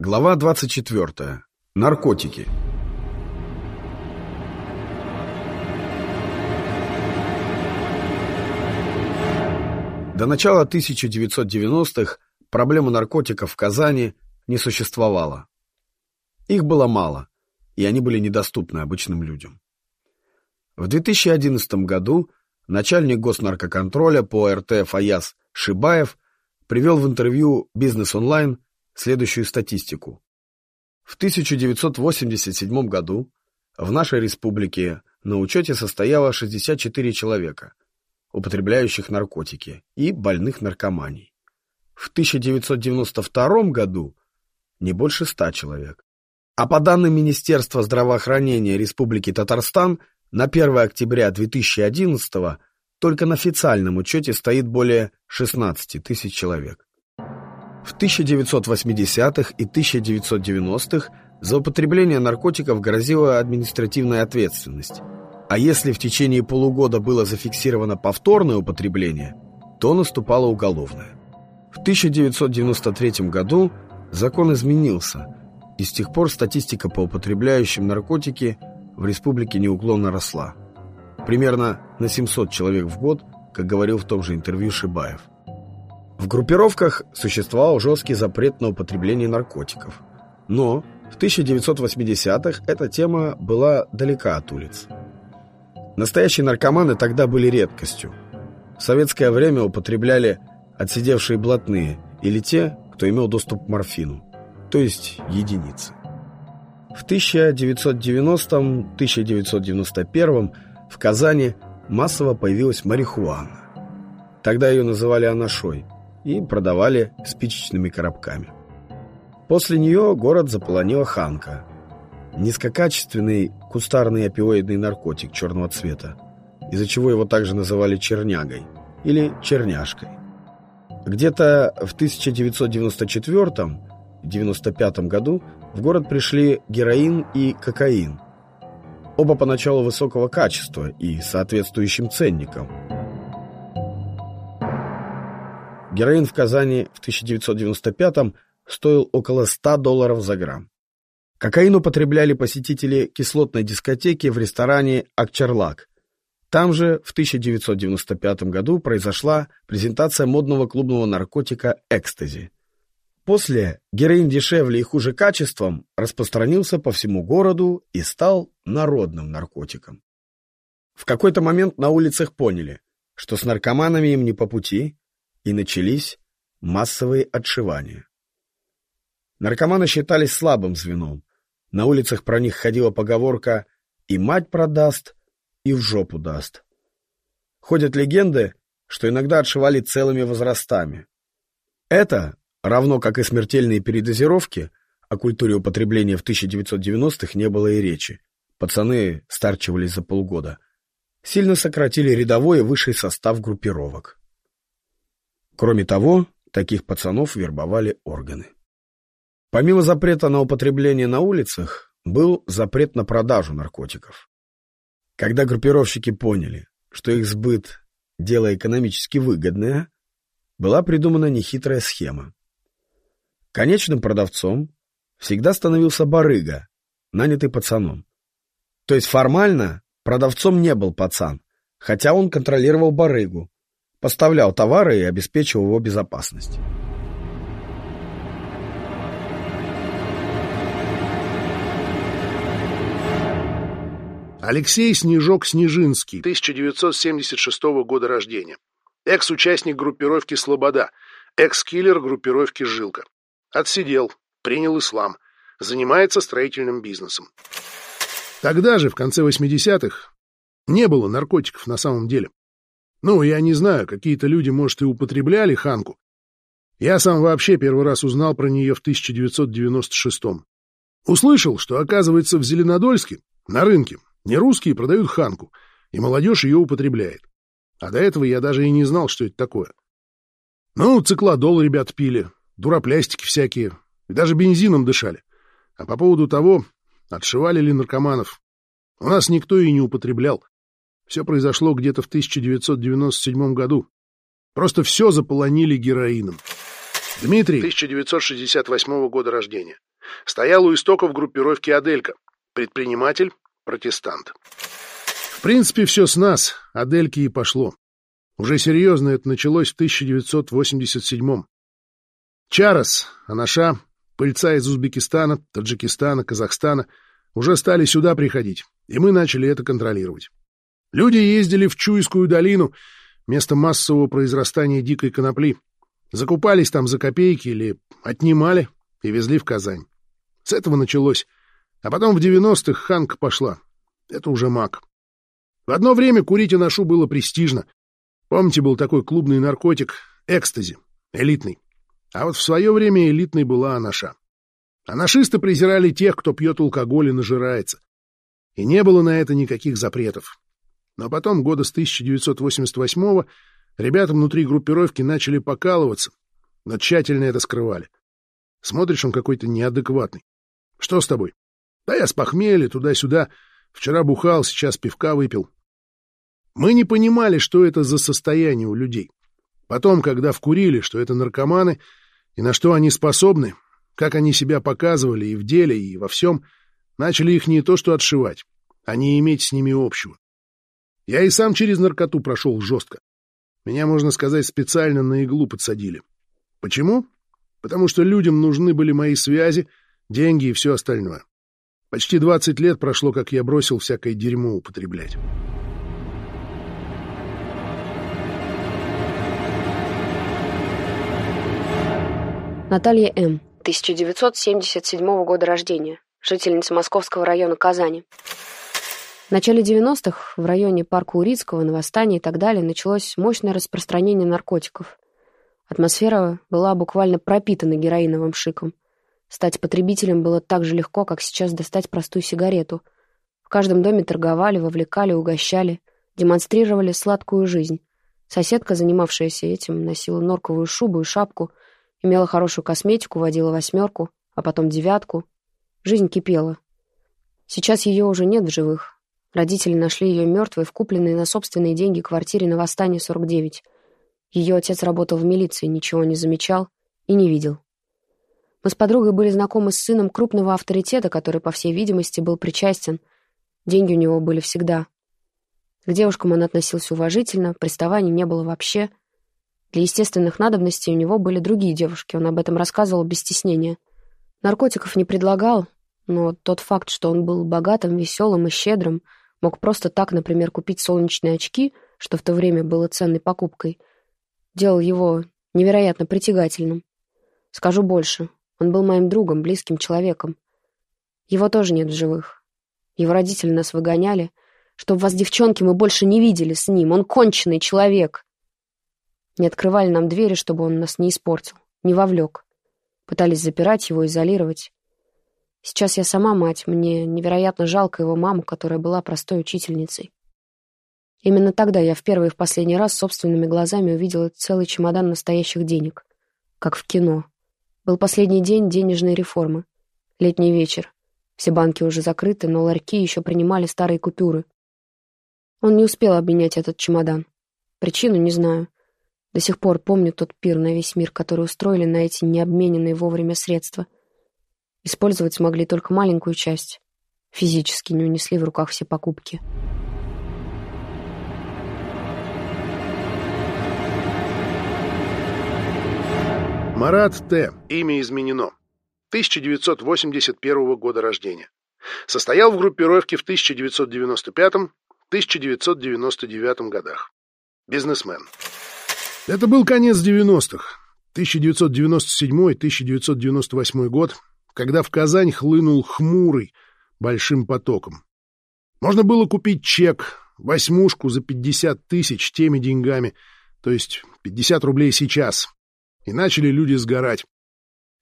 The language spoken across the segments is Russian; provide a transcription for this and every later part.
Глава 24. Наркотики. До начала 1990-х проблема наркотиков в Казани не существовала. Их было мало, и они были недоступны обычным людям. В 2011 году начальник госнаркоконтроля по РТ Фаяз Шибаев привел в интервью «Бизнес онлайн» следующую статистику. В 1987 году в нашей республике на учете состояло 64 человека, употребляющих наркотики и больных наркоманией. В 1992 году не больше 100 человек. А по данным Министерства здравоохранения Республики Татарстан на 1 октября 2011 только на официальном учете стоит более 16 тысяч человек. В 1980-х и 1990-х за употребление наркотиков грозила административная ответственность. А если в течение полугода было зафиксировано повторное употребление, то наступало уголовное. В 1993 году закон изменился, и с тех пор статистика по употребляющим наркотики в республике неуклонно росла. Примерно на 700 человек в год, как говорил в том же интервью Шибаев. В группировках существовал жесткий запрет на употребление наркотиков. Но в 1980-х эта тема была далека от улиц. Настоящие наркоманы тогда были редкостью. В советское время употребляли отсидевшие блатные или те, кто имел доступ к морфину, то есть единицы. В 1990-1991 в Казани массово появилась марихуана. Тогда ее называли анашой – и продавали спичечными коробками. После нее город заполонила ханка. Низкокачественный кустарный опиоидный наркотик черного цвета, из-за чего его также называли чернягой или черняшкой. Где-то в 1994-95 году в город пришли героин и кокаин. Оба поначалу высокого качества и соответствующим ценником – Героин в Казани в 1995-м стоил около 100 долларов за грамм. Кокаин употребляли посетители кислотной дискотеки в ресторане «Акчарлак». Там же в 1995 году произошла презентация модного клубного наркотика «Экстази». После героин дешевле и хуже качеством распространился по всему городу и стал народным наркотиком. В какой-то момент на улицах поняли, что с наркоманами им не по пути, и начались массовые отшивания. Наркоманы считались слабым звеном. На улицах про них ходила поговорка «и мать продаст, и в жопу даст». Ходят легенды, что иногда отшивали целыми возрастами. Это, равно как и смертельные передозировки, о культуре употребления в 1990-х не было и речи. Пацаны старчивались за полгода. Сильно сократили рядовой и высший состав группировок. Кроме того, таких пацанов вербовали органы. Помимо запрета на употребление на улицах, был запрет на продажу наркотиков. Когда группировщики поняли, что их сбыт – дело экономически выгодное, была придумана нехитрая схема. Конечным продавцом всегда становился барыга, нанятый пацаном. То есть формально продавцом не был пацан, хотя он контролировал барыгу, поставлял товары и обеспечивал его безопасность. Алексей Снежок-Снежинский, 1976 года рождения. Экс-участник группировки «Слобода», экс-киллер группировки «Жилка». Отсидел, принял ислам, занимается строительным бизнесом. Тогда же, в конце 80-х, не было наркотиков на самом деле. Ну, я не знаю, какие-то люди, может, и употребляли ханку. Я сам вообще первый раз узнал про нее в 1996-м. Услышал, что, оказывается, в Зеленодольске, на рынке, не русские продают ханку, и молодежь ее употребляет. А до этого я даже и не знал, что это такое. Ну, циклодол ребят пили, дуроплястики всякие, и даже бензином дышали. А по поводу того, отшивали ли наркоманов, у нас никто и не употреблял. Все произошло где-то в 1997 году. Просто все заполонили героином. Дмитрий, 1968 года рождения. Стоял у истоков группировки «Аделька». Предприниматель, протестант. В принципе, все с нас, Адельки и пошло. Уже серьезно это началось в 1987-м. Чарос, Анаша, пыльца из Узбекистана, Таджикистана, Казахстана уже стали сюда приходить, и мы начали это контролировать. Люди ездили в Чуйскую долину, место массового произрастания дикой конопли. Закупались там за копейки или отнимали и везли в Казань. С этого началось. А потом в 90-х Ханка пошла. Это уже маг. В одно время курить аношу было престижно. Помните, был такой клубный наркотик экстази, элитный. А вот в свое время элитной была анаша. Анашисты презирали тех, кто пьет алкоголь и нажирается. И не было на это никаких запретов. Но потом, года с 1988-го, ребята внутри группировки начали покалываться, но тщательно это скрывали. Смотришь, он какой-то неадекватный. Что с тобой? Да я с похмелья, туда-сюда. Вчера бухал, сейчас пивка выпил. Мы не понимали, что это за состояние у людей. Потом, когда вкурили, что это наркоманы, и на что они способны, как они себя показывали и в деле, и во всем, начали их не то что отшивать, а не иметь с ними общего. Я и сам через наркоту прошел жестко. Меня, можно сказать, специально на иглу подсадили. Почему? Потому что людям нужны были мои связи, деньги и все остальное. Почти 20 лет прошло, как я бросил всякое дерьмо употреблять. Наталья М. 1977 года рождения. Жительница Московского района Казани. В начале 90-х в районе парка Урицкого, на и так далее началось мощное распространение наркотиков. Атмосфера была буквально пропитана героиновым шиком. Стать потребителем было так же легко, как сейчас достать простую сигарету. В каждом доме торговали, вовлекали, угощали, демонстрировали сладкую жизнь. Соседка, занимавшаяся этим, носила норковую шубу и шапку — Имела хорошую косметику, водила восьмерку, а потом девятку. Жизнь кипела. Сейчас ее уже нет в живых. Родители нашли ее мертвой в купленной на собственные деньги квартире на Восстании 49. Ее отец работал в милиции, ничего не замечал и не видел. Мы с подругой были знакомы с сыном крупного авторитета, который, по всей видимости, был причастен. Деньги у него были всегда. К девушкам он относился уважительно, приставаний не было вообще — для естественных надобностей у него были другие девушки, он об этом рассказывал без стеснения. Наркотиков не предлагал, но тот факт, что он был богатым, веселым и щедрым, мог просто так, например, купить солнечные очки, что в то время было ценной покупкой, делал его невероятно притягательным. Скажу больше, он был моим другом, близким человеком. Его тоже нет в живых. Его родители нас выгоняли. Чтоб вас, девчонки, мы больше не видели с ним. Он конченый человек. Не открывали нам двери, чтобы он нас не испортил, не вовлек. Пытались запирать его, изолировать. Сейчас я сама мать, мне невероятно жалко его маму, которая была простой учительницей. Именно тогда я в первый и в последний раз собственными глазами увидела целый чемодан настоящих денег. Как в кино. Был последний день денежной реформы. Летний вечер. Все банки уже закрыты, но ларьки еще принимали старые купюры. Он не успел обменять этот чемодан. Причину не знаю. До сих пор помню тот пир на весь мир, который устроили на эти необмененные вовремя средства. Использовать смогли только маленькую часть. Физически не унесли в руках все покупки. Марат Т. Имя изменено. 1981 года рождения. Состоял в группировке в 1995-1999 годах. Бизнесмен. Это был конец 90-х, 1997-1998 год, когда в Казань хлынул хмурый большим потоком. Можно было купить чек, восьмушку за 50 тысяч теми деньгами, то есть 50 рублей сейчас, и начали люди сгорать.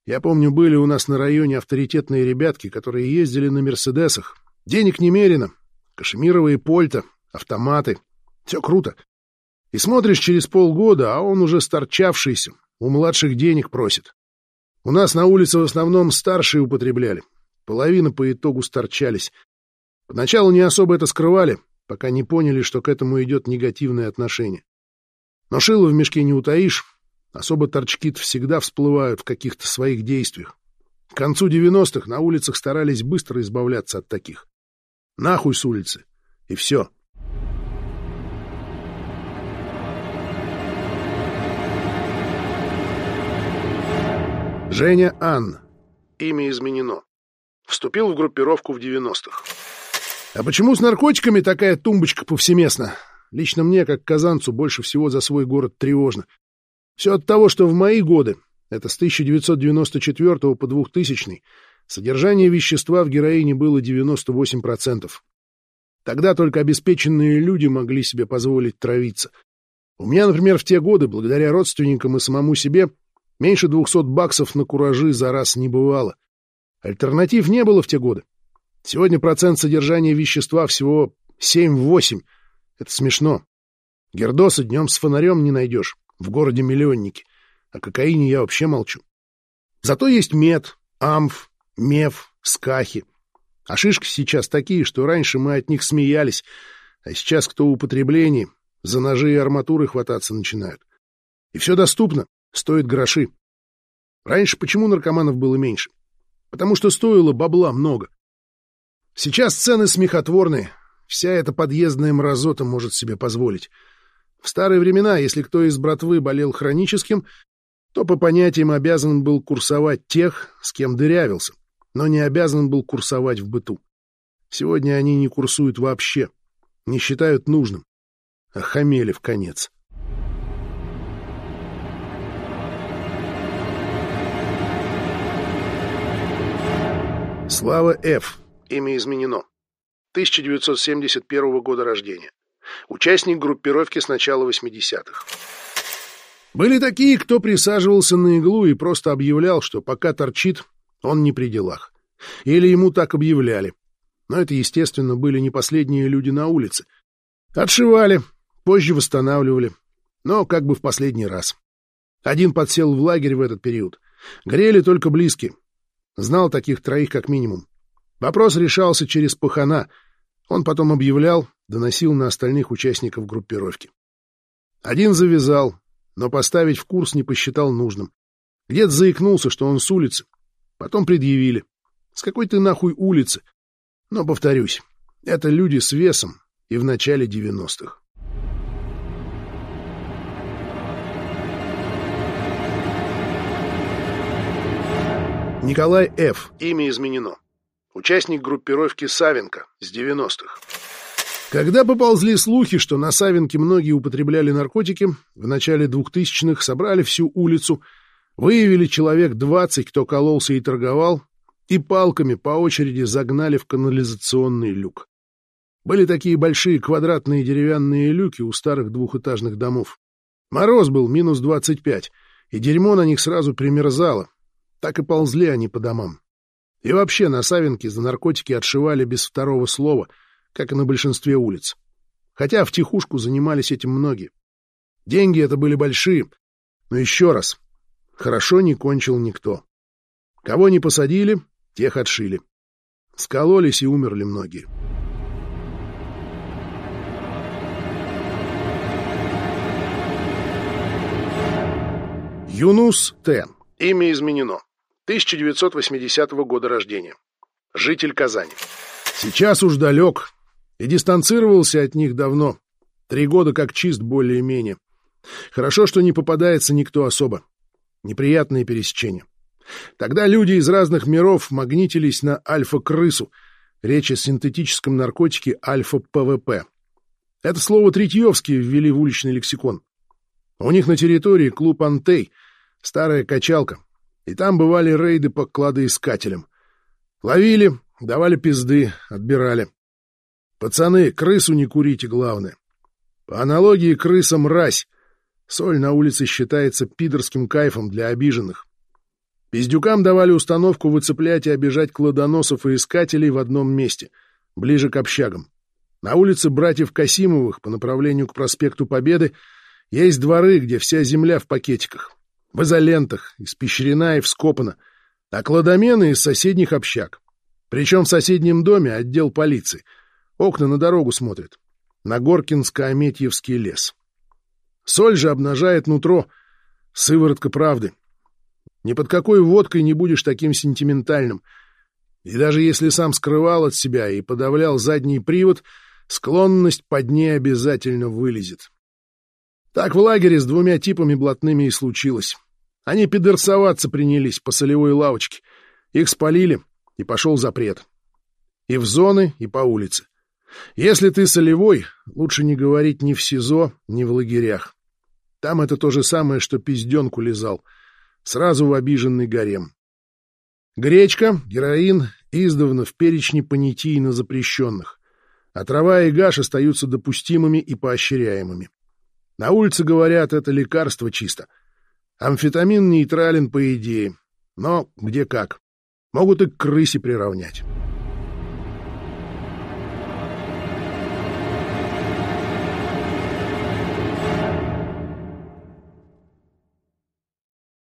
Я помню, были у нас на районе авторитетные ребятки, которые ездили на «Мерседесах». Денег немерено, кашемировые польта, автоматы. Все круто. И смотришь через полгода, а он уже сторчавшийся, у младших денег просит. У нас на улице в основном старшие употребляли. Половина по итогу сторчались. Поначалу не особо это скрывали, пока не поняли, что к этому идет негативное отношение. Но шило в мешке не утаишь. Особо торчки всегда всплывают в каких-то своих действиях. К концу 90-х на улицах старались быстро избавляться от таких. Нахуй с улицы. И все. Женя Ан. Имя изменено. Вступил в группировку в 90-х. А почему с наркотиками такая тумбочка повсеместно? Лично мне, как казанцу, больше всего за свой город тревожно. Все от того, что в мои годы, это с 1994 по 2000, содержание вещества в героине было 98%. Тогда только обеспеченные люди могли себе позволить травиться. У меня, например, в те годы, благодаря родственникам и самому себе, меньше 200 баксов на куражи за раз не бывало. Альтернатив не было в те годы. Сегодня процент содержания вещества всего 7-8. Это смешно. Гердоса днем с фонарем не найдешь. В городе миллионники. О кокаине я вообще молчу. Зато есть мед, амф, меф, скахи. А шишки сейчас такие, что раньше мы от них смеялись, а сейчас кто в употреблении, за ножи и арматуры хвататься начинают. И все доступно, стоит гроши. Раньше почему наркоманов было меньше? Потому что стоило бабла много. Сейчас цены смехотворные, вся эта подъездная мразота может себе позволить. В старые времена, если кто из братвы болел хроническим, то по понятиям обязан был курсовать тех, с кем дырявился, но не обязан был курсовать в быту. Сегодня они не курсуют вообще, не считают нужным. Охамели в конец. Слава Ф. Имя изменено. 1971 года рождения. Участник группировки с начала 80-х. Были такие, кто присаживался на иглу и просто объявлял, что пока торчит, он не при делах. Или ему так объявляли. Но это, естественно, были не последние люди на улице. Отшивали, позже восстанавливали, но как бы в последний раз. Один подсел в лагерь в этот период. Грели только близкие. Знал таких троих как минимум. Вопрос решался через пахана. Он потом объявлял, доносил на остальных участников группировки. Один завязал, но поставить в курс не посчитал нужным. Где-то заикнулся, что он с улицы. Потом предъявили. С какой ты нахуй улицы? Но, повторюсь, это люди с весом и в начале девяностых. Николай Ф. Имя изменено. Участник группировки Савенко с 90-х. Когда поползли слухи, что на Савинке многие употребляли наркотики, в начале 2000-х собрали всю улицу, выявили человек 20, кто кололся и торговал, и палками по очереди загнали в канализационный люк. Были такие большие квадратные деревянные люки у старых двухэтажных домов. Мороз был минус 25, и дерьмо на них сразу примерзало. Так и ползли они по домам. И вообще на Савинке за наркотики отшивали без второго слова — как и на большинстве улиц. Хотя в тихушку занимались этим многие. Деньги это были большие, но еще раз, хорошо не кончил никто. Кого не посадили, тех отшили. Скололись и умерли многие. Юнус Т. Имя изменено. 1980 года рождения. Житель Казани. Сейчас уж далек, и дистанцировался от них давно. Три года как чист более-менее. Хорошо, что не попадается никто особо. Неприятные пересечения. Тогда люди из разных миров магнитились на альфа-крысу, речь о синтетическом наркотике альфа-ПВП. Это слово Третьевские ввели в уличный лексикон. У них на территории клуб «Антей», старая качалка, и там бывали рейды по кладоискателям. Ловили, давали пизды, отбирали. Пацаны, крысу не курите, главное. По аналогии крыса мразь. Соль на улице считается пидорским кайфом для обиженных. Пиздюкам давали установку выцеплять и обижать кладоносов и искателей в одном месте, ближе к общагам. На улице братьев Касимовых по направлению к проспекту Победы есть дворы, где вся земля в пакетиках, в изолентах, испещрена и вскопана, а кладомены из соседних общаг. Причем в соседнем доме отдел полиции — Окна на дорогу смотрят. На Горкинско-Аметьевский лес. Соль же обнажает нутро. Сыворотка правды. Ни под какой водкой не будешь таким сентиментальным. И даже если сам скрывал от себя и подавлял задний привод, склонность под ней обязательно вылезет. Так в лагере с двумя типами блатными и случилось. Они пидорсоваться принялись по солевой лавочке. Их спалили, и пошел запрет. И в зоны, и по улице. Если ты солевой, лучше не говорить ни в СИЗО, ни в лагерях. Там это то же самое, что пизденку лизал. Сразу в обиженный гарем. Гречка, героин издавна в перечне понятийно запрещенных. А трава и гаш остаются допустимыми и поощряемыми. На улице говорят, это лекарство чисто. Амфетамин нейтрален по идее, но где как. Могут и к крысе приравнять.